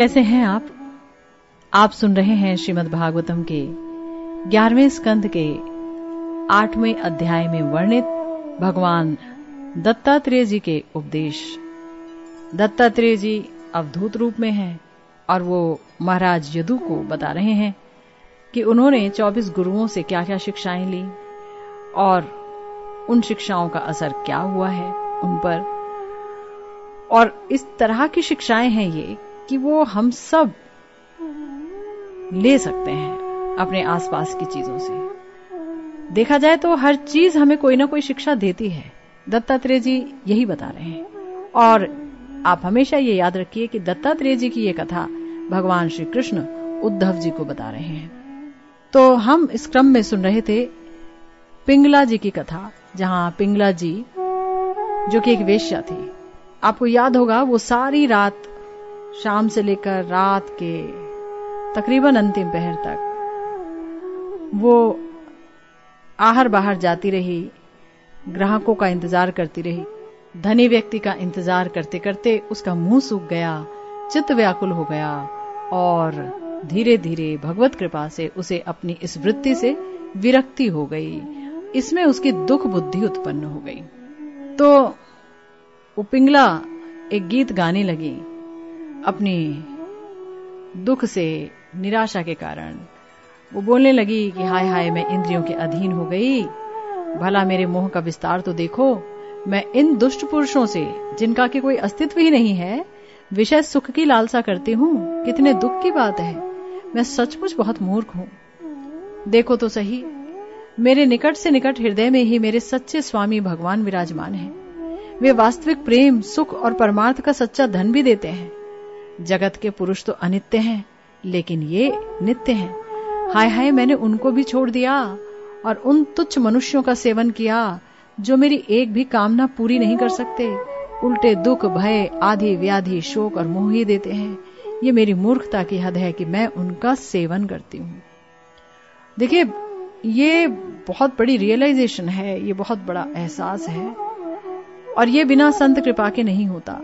कैसे हैं आप? आप सुन रहे हैं श्रीमद् भागवतम के ग्यारहवें स्कंद के आठवें अध्याय में वर्णित भगवान दत्तात्रेय जी के उपदेश। दत्तात्रेय जी अवधूत रूप में हैं और वो महाराज यदु को बता रहे हैं कि उन्होंने 24 गुरुओं से क्या क्या शिक्षाएँ ली और उन शिक्षाओं का असर क्या हुआ है उन पर। और इस तरह की शिक्षाएँ हैं ये कि वो हम सब ले सकते हैं अपने आसपास की चीज़ों से। देखा जाए तो हर चीज़ हमें कोई ना कोई शिक्षा देती है। दत्तात्रेय जी यही बता रहे हैं। और आप हमेशा ये याद रखिए कि दत्तात्रेय जी की ये कथा भगवान श्री कृष्ण उद्धव जी को बता रहे हैं। तो हम इस क्रम में सुन रहे थे पिंगला जी की कथा, जहाँ पिंगला जी, जो कि एक वेश्या थी। आपको याद होगा, वो सारी रात शाम से लेकर रात के तकरीबन अंतिम पहर तक, वो आहर बाहर जाती रही, ग्राहकों का इंतज़ार करती रही, धनी व्यक्ति का इंतज़ार करते करते उसका मुँह सूख गया, चित्त व्याकुल हो गया और धीरे धीरे भगवत कृपा से उसे अपनी इस वृत्ति से विरक्ति हो गई। इसमें उसकी दुख बुद्धि उत्पन्न हो गई। तो उपिंगला एक गीत गाने लगी। अपनी दुख से निराशा के कारण वो बोलने लगी कि हाय हाय, मैं इंद्रियों के अधीन हो गई। भला मेरे मोह का विस्तार तो देखो। मैं इन दुष्ट पुरुषों से, जिनका कि कोई अस्तित्व ही नहीं है, विषय सुख की लालसा करती हूँ। कितने दुख की बात है। मैं सचमुच बहुत मूर्ख हूँ। देखो तो सही, मेरे निकट से निकट हृदय में ही मेरे सच्चे स्वामी भगवान विराजमान हैं। वे वास्तविक प्रेम, सुख और परमार्थ का सच्चा धन भी देते हैं। जगत के पुरुष तो अनित्य हैं, लेकिन ये नित्य हैं। हाय हाय, मैंने उनको भी छोड़ दिया और उन तुच्छ मनुष्यों का सेवन किया, जो मेरी एक भी कामना पूरी नहीं कर सकते। उल्टे दुख, भय आधि व्याधि, शोक और मोह ही देते हैं। ये मेरी मूर्खता की हद है कि मैं उनका सेवन करती हूँ। देखिए, ये बहुत बड़ी रियलाइजेशन है, ये बहुत बड़ा एहसास है। और ये बिना संत कृपा के नहीं होता।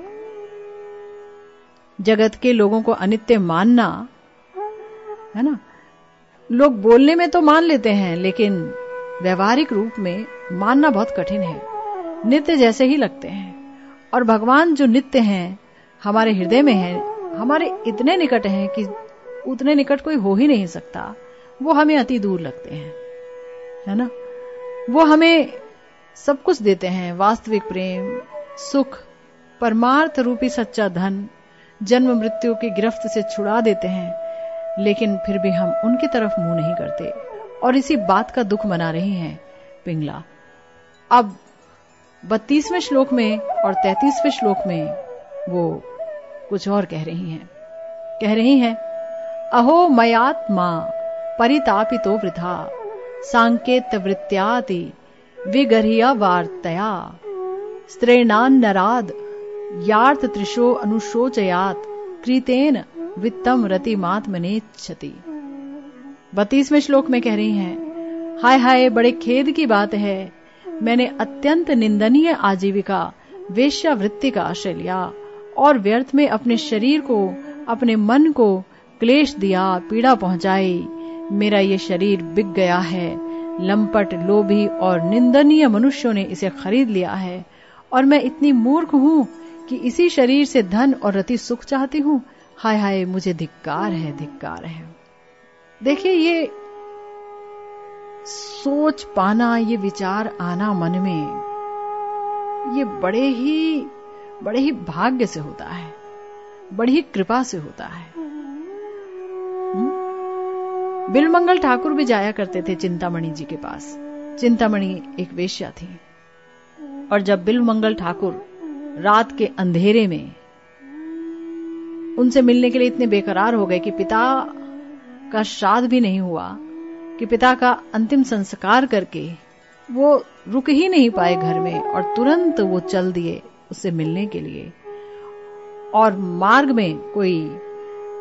जगत के लोगों को अनित्य मानना, है ना? लोग बोलने में तो मान लेते हैं, लेकिन व्यवहारिक रूप में मानना बहुत कठिन है। नित्य जैसे ही लगते हैं। और भगवान जो नित्य हैं, हमारे हृदय में हैं, हमारे इतने निकट हैं कि उतने निकट कोई हो ही नहीं सकता। वो हमें अति दूर लगते हैं, है ना? वो हमें सब कुछ देते हैं। वास्तविक प्रेम, सुख, परमार्थ रूपी सच्चा धन जन्म मृत्यु की गिरफ्त से छुड़ा देते हैं, लेकिन फिर भी हम उनकी तरफ़ मुँह नहीं करते और इसी बात का दुख मना रहे हैं, पिंगला। अब बत्तीसवें श्लोक में और तैतीसवें श्लोक में वो कुछ और कह रही हैं। कह रही हैं, अहो मयात्मा परितापितो वृथा सांकेत वृत्याति विगर्या वार्तया स्त्रीणान नराद यार्थ त्रिशो अनुशोचयात कृतेन वित्तम रतिमात्मने क्षति बत्तीसवें श्लोक में कह रही हैं, हाय हाय, बड़े खेद की बात है। मैंने अत्यंत निंदनीय आजीविका, वेश्यावृत्ति का आश्रय लिया और व्यर्थ में अपने शरीर को, अपने मन को क्लेश दिया, पीड़ा पहुंचाई। मेरा ये शरीर बिक गया है। लंपट, लोभी और निंदनीय मनुष्यों ने इसे खरीद लिया है और मैं इतनी मूर्ख हूँ कि इसी शरीर से धन और रति सुख चाहती हूँ। हाय हाय, मुझे धिक्कार है धिक्कार है। देखिए, ये सोच पाना, ये विचार आना मन में, ये बड़े ही बड़े ही भाग्य से होता है। बड़ी ही कृपा से होता है। हम्म? बिलमंगल ठाकुर भी जाया करते थे चिंतामणि जी के पास। चिंतामणि एक वेश्या थी। और जब बिलमंगल ठाकुर रात के अंधेरे में। उनसे मिलने के लिए इतने बेकरार हो गए कि पिता का श्राद्ध भी नहीं हुआ, कि पिता का अंतिम संस्कार करके वो रुक ही नहीं पाए घर में और तुरंत वो चल दिए उससे मिलने के लिए। और मार्ग में कोई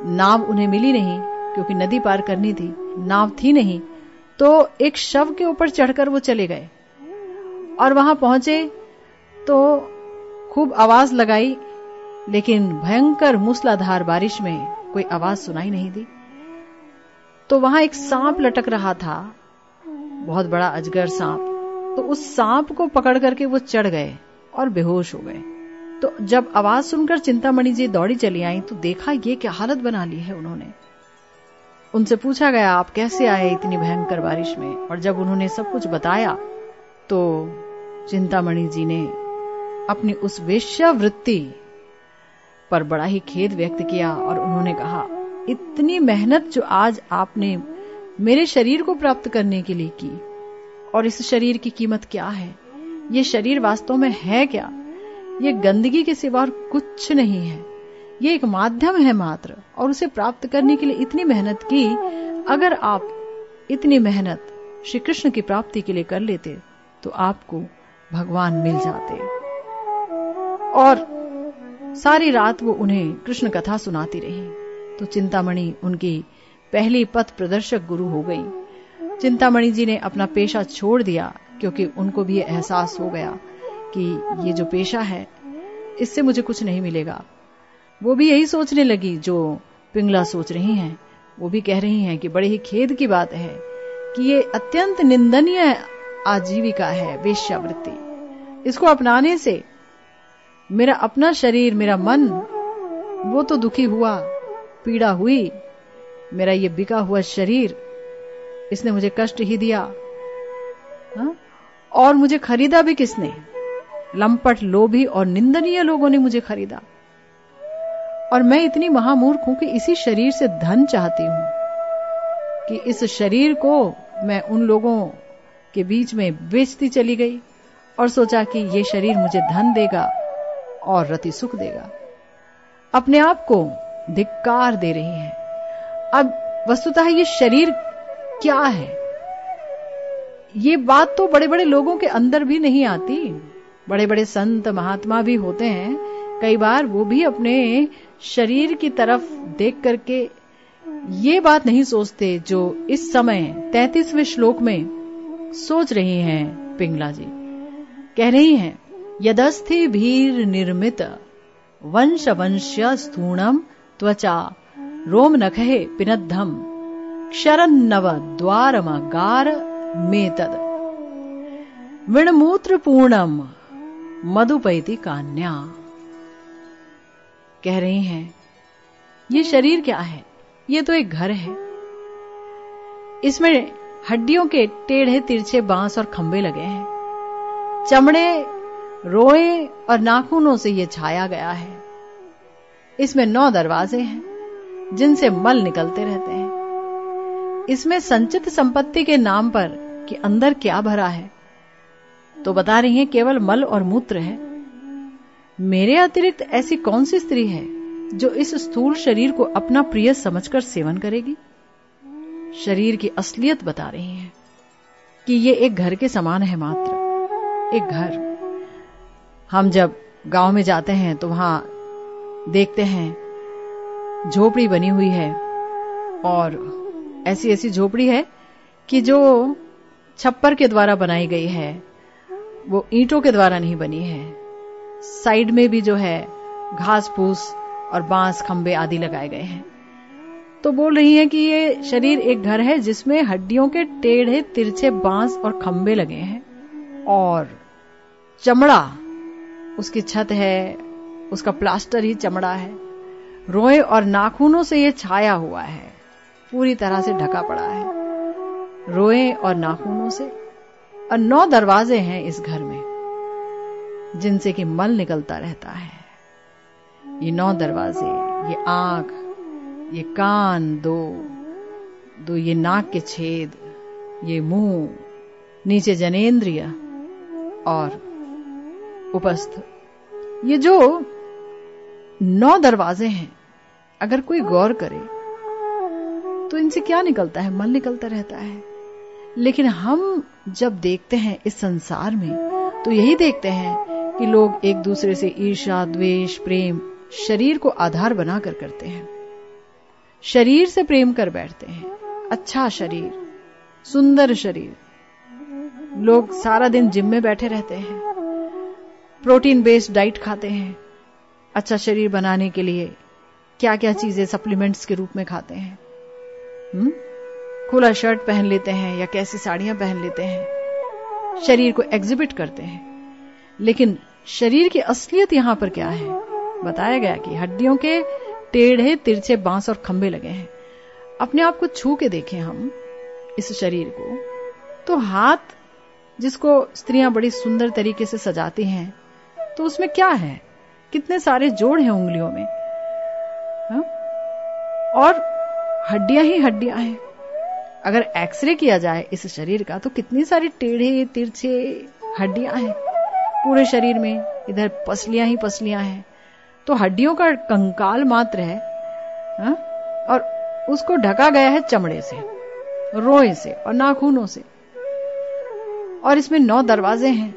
नाव उन्हें मिली नहीं, क्योंकि नदी पार करनी थी, नाव थी नहीं तो एक शव के ऊपर चढ़कर वो चले गए। और वहाँ पहुँचे तो खूब आवाज़ लगाई, लेकिन भयंकर मूसलाधार बारिश में कोई आवाज़ सुनाई नहीं दी। तो वहाँ एक सांप लटक रहा था, बहुत बड़ा अजगर सांप। तो उस सांप को पकड़ करके वो चढ़ गए और बेहोश हो गए। तो जब आवाज़ सुनकर चिंतामणि जी दौड़ी चली आई तो देखा ये क्या हालत बना ली है उन्होंने। उनसे पूछा गया, आप कैसे आए इतनी भयंकर बारिश में? और जब उन्होंने सब कुछ बताया तो चिंतामणि जी ने अपनी उस वेश्यावृत्ति पर बड़ा ही खेद व्यक्त किया और उन्होंने कहा, इतनी मेहनत जो आज आपने मेरे शरीर को प्राप्त करने के लिए की, और इस शरीर की कीमत क्या है? ये शरीर वास्तव में है क्या? ये गंदगी के सिवा और कुछ नहीं है। ये एक माध्यम है मात्र, और उसे प्राप्त करने के लिए इतनी मेहनत की, अगर आप इतनी मेहनत श्री कृष्ण की प्राप्ति के लिए कर लेते तो आपको भगवान मिल जाते। और सारी रात वो उन्हें कृष्ण कथा सुनाती रही। तो चिंतामणि उनकी पहली पथ प्रदर्शक गुरु हो गई। चिंतामणि जी ने अपना पेशा छोड़ दिया, क्योंकि उनको भी एहसास हो गया कि ये जो पेशा है, इससे मुझे कुछ नहीं मिलेगा। वो भी यही सोचने लगी, जो पिंगला सोच रही हैं। वो भी कह रही हैं कि बड़े ही खेद की बात है कि ये अत्यंत निंदनीय आजीविका है, वेश्यावृत्ति। इसको अपनाने से मेरा अपना शरीर, मेरा मन, वो तो दुखी हुआ, पीड़ा हुई। मेरा ये बिका हुआ शरीर, इसने मुझे कष्ट ही दिया। हा? और मुझे खरीदा भी किसने? लंपट, लोभी और निंदनीय लोगों ने मुझे खरीदा। और मैं इतनी महामूर्ख हूँ कि इसी शरीर से धन चाहती हूँ कि इस शरीर को मैं उन लोगों के बीच में बेचती चली गई और सोचा कि ये शरीर मुझे धन देगा। और रति सुख देगा। अपने आप को धिक्कार दे रही है। अब वस्तुतः ये शरीर क्या है? ये बात तो बड़े बड़े लोगों के अंदर भी नहीं आती। बड़े बड़े संत, महात्मा भी होते हैं। कई बार वो भी अपने शरीर की तरफ़ देख करके ये बात नहीं सोचते जो इस समय तैतीसवें श्लोक में सोच रही हैं पिंगला जी। कह रही हैं यदस्थि भीर निर्मित वंश वंश्य स्थूणम त्वचा। रोम नखे पिनद्धम क्षरन नव द्वारम गार मेतद। विणमूत्र पूर्णम मधुपैती कान्या। कह रही हैं, ये शरीर क्या है? ये तो एक घर है। इसमें हड्डियों के टेढ़े तिरछे बाँस और खंबे लगे हैं। चमड़े रोए और नाखूनों से यह छाया गया है। इसमें नौ दरवाजे हैं, जिनसे मल निकलते रहते हैं। इसमें संचित संपत्ति के नाम पर कि अंदर क्या भरा है तो बता रही हैं केवल मल और मूत्र है। मेरे अतिरिक्त ऐसी कौन सी स्त्री है, जो इस स्थूल शरीर को अपना प्रिय समझकर सेवन करेगी? शरीर की असलियत बता रही है कि ये एक घर के समान है मात्र, एक घर। हम जब गाँव में जाते हैं तो वहाँ देखते हैं झोपड़ी बनी हुई है और ऐसी ऐसी झोपड़ी है कि जो छप्पर के द्वारा बनाई गई है, वो ईंटों के द्वारा नहीं बनी है। साइड में भी जो है घास फूस और बाँस, खंबे आदि लगाए गए हैं। तो बोल रही है कि ये शरीर एक घर है जिसमें हड्डियों के टेढ़े तिरछे बाँस और खंबे लगे हैं और चमड़ा उसकी छत है, उसका प्लास्टर ही चमड़ा है। रोए और नाखूनों से ये छाया हुआ है। पूरी तरह से ढका पड़ा है। रोए और नाखूनों से। और नौ दरवाजे हैं इस घर में, जिनसे कि मल निकलता रहता है। ये नौ दरवाजे, ये आँख ये कान दो दो ये नाक के छेद, ये मुँह, नीचे जनेन्द्रिय और उपस्थ। ये जो नौ दरवाजे हैं, अगर कोई गौर करे तो इनसे क्या निकलता है? मल निकलता रहता है। लेकिन हम जब देखते हैं इस संसार में तो यही देखते हैं कि लोग एक दूसरे से ईर्षा द्वेष, प्रेम, शरीर को आधार बनाकर करते हैं। शरीर से प्रेम कर बैठते हैं। अच्छा शरीर, सुंदर शरीर। लोग सारा दिन जिम में बैठे रहते हैं। प्रोटीन बेस्ड डाइट खाते हैं। अच्छा शरीर बनाने के लिए क्या क्या चीज़ें सप्लीमेंट्स के रूप में खाते हैं? हुँ? खुला शर्ट पहन लेते हैं या कैसी साड़ियाँ पहन लेते हैं। शरीर को एग्जिबिट करते हैं। लेकिन शरीर की असलियत यहाँ पर क्या है? बताया गया कि हड्डियों के टेढ़े, तिरछे बाँस और खंबे लगे हैं। अपने आप को छू के देखें हम इस शरीर को। तो हाथ, जिसको स्त्रियाँ बड़ी सुंदर तरीके से सजाती हैं तो उसमें क्या है? कितने सारे जोड़ हैं उंगलियों में? हा? और हड्डियाँ ही हड्डियाँ हैं। अगर एक्सरे किया जाए इस शरीर का तो कितनी सारी टेढ़े, तिरछे हड्डियाँ हैं पूरे शरीर में। इधर पसलियाँ ही पसलियाँ हैं। तो हड्डियों का कंकाल मात्र है, हा? और उसको ढका गया है चमड़े से, रोए से और नाखूनों से। और इसमें नौ दरवाजे हैं।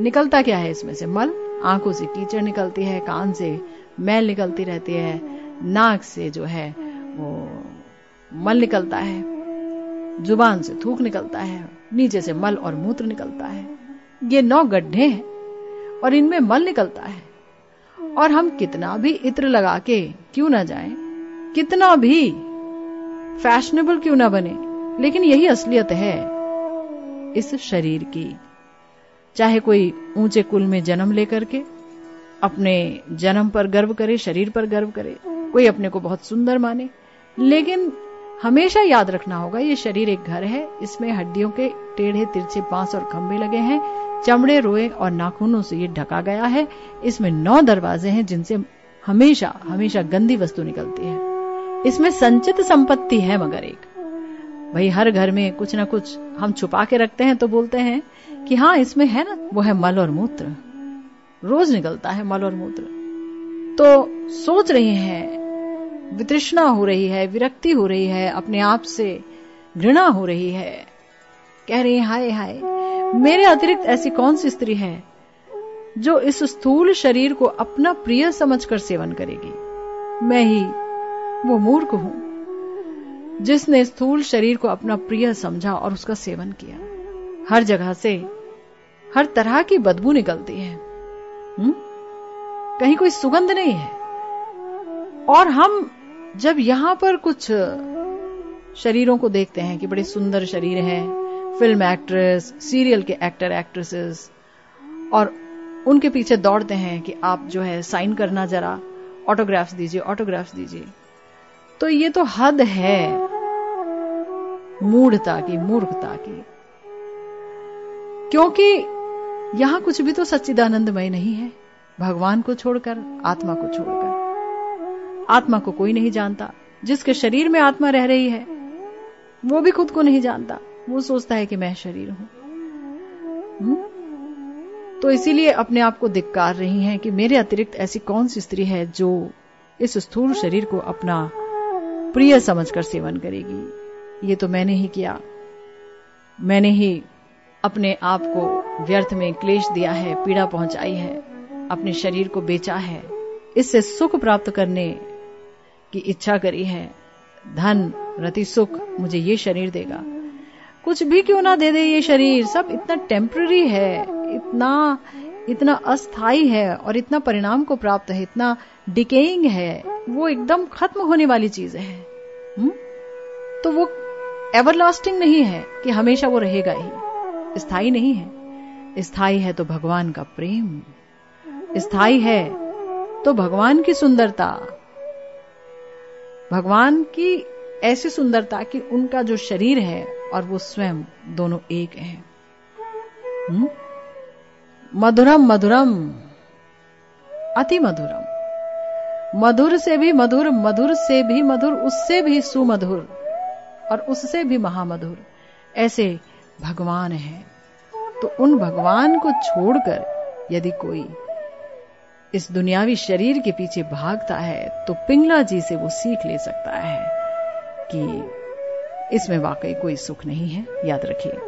निकलता क्या है इसमें से? मल? आँखों से कीचड़ निकलती है कान से मैल निकलती रहती है नाक से जो है वो मल निकलता है ज़ुबान से थूक निकलता है नीचे से मल और मूत्र निकलता है। ये नौ गड्ढे हैं और इनमें मल निकलता है। और हम कितना भी इत्र लगा के क्यों ना जाएँ, कितना भी फैशनेबल क्यों ना बने लेकिन यही असलियत है इस शरीर की। चाहे कोई ऊँचे कुल में जन्म लेकर के अपने जन्म पर गर्व करे, शरीर पर गर्व करे, कोई अपने को बहुत सुंदर माने। लेकिन हमेशा याद रखना होगा, ये शरीर एक घर है, इसमें हड्डियों के टेढ़े, तिरछे बाँस और खंबे लगे हैं, चमड़े, रोए और नाखूनों से ये ढका गया है। इसमें नौ दरवाजे हैं जिनसे हमेशा हमेशा गंदी वस्तु निकलती है। इसमें संचित संपत्ति है मगर एक। भाई, हर घर में कुछ ना कुछ हम छुपा के रखते हैं तो बोलते हैं कि हाँ इसमें है ना, वो है मल और मूत्र। रोज निकलता है मल और मूत्र। तो सोच रहे हैं, वितृष्णा हो रही है, विरक्ति हो रही है, अपने आप से घृणा हो रही है। कह रही हाय हाय, मेरे अतिरिक्त ऐसी कौन सी स्त्री है जो इस स्थूल शरीर को अपना प्रिय समझकर सेवन करेगी? मैं ही, वो मूर्ख हूँ, जिसने स्थूल शरीर को अपना प्रिय समझा और उसका सेवन किया। हर जगह से हर तरह की बदबू निकलती है। हुँ? कहीं कोई सुगंध नहीं है। और हम जब यहाँ पर कुछ शरीरों को देखते हैं कि बड़े सुंदर शरीर हैं फ़िल्म एक्ट्रेस सीरियल के एक्टर एक्ट्रेसेस और उनके पीछे दौड़ते हैं कि आप जो है साइन करना जरा ऑटोग्राफ्स दीजिए ऑटोग्राफ्स दीजिए। तो ये तो हद है मूढ़ता की, मूर्खता की। क्योंकि यहाँ कुछ भी तो सच्चिदानंदमय नहीं है। भगवान को छोड़कर, आत्मा को छोड़कर। आत्मा को कोई नहीं जानता। जिसके शरीर में आत्मा रह रही है, वो भी खुद को नहीं जानता। वो सोचता है कि मैं शरीर हूँ। तो इसीलिए अपने आप को धिक्कार रही हैं कि मेरे अतिरिक्त ऐसी कौन सी स्त्री है जो इस स्थूल शरीर को अपना प्रिय समझकर सेवन करेगी। ये तो मैंने ही किया। मैंने ही अपने आप को व्यर्थ में क्लेश दिया है, पीड़ा पहुंचाई है, अपने शरीर को बेचा है। इससे सुख प्राप्त करने की इच्छा करी है। धन, रति, सुख मुझे ये शरीर देगा। कुछ भी क्यों ना दे दे ये शरीर? सब इतना टेम्पररी है, इतना इतना अस्थाई है और इतना परिणाम को प्राप्त है, इतना डिकेइंग है। वो एकदम खत्म होने वाली चीज़ है। हुँ? तो वो एवरलास्टिंग नहीं है कि हमेशा वो रहेगा ही। स्थायी नहीं है। स्थायी है तो भगवान का प्रेम। स्थायी है तो भगवान की सुंदरता। भगवान की ऐसी सुंदरता कि उनका जो शरीर है और वो स्वयं दोनों एक हैं। हुँ? मधुरम मधुरम, अति मधुरम। मधुर से भी मधुर मधुर से भी मधुर, उससे भी सुमधुर और उससे भी महामधुर। ऐसे भगवान है तो उन भगवान को छोड़कर यदि कोई इस दुनियावी शरीर के पीछे भागता है तो पिंगला जी से वो सीख ले सकता है कि इसमें वाकई कोई सुख नहीं है। याद रखिए।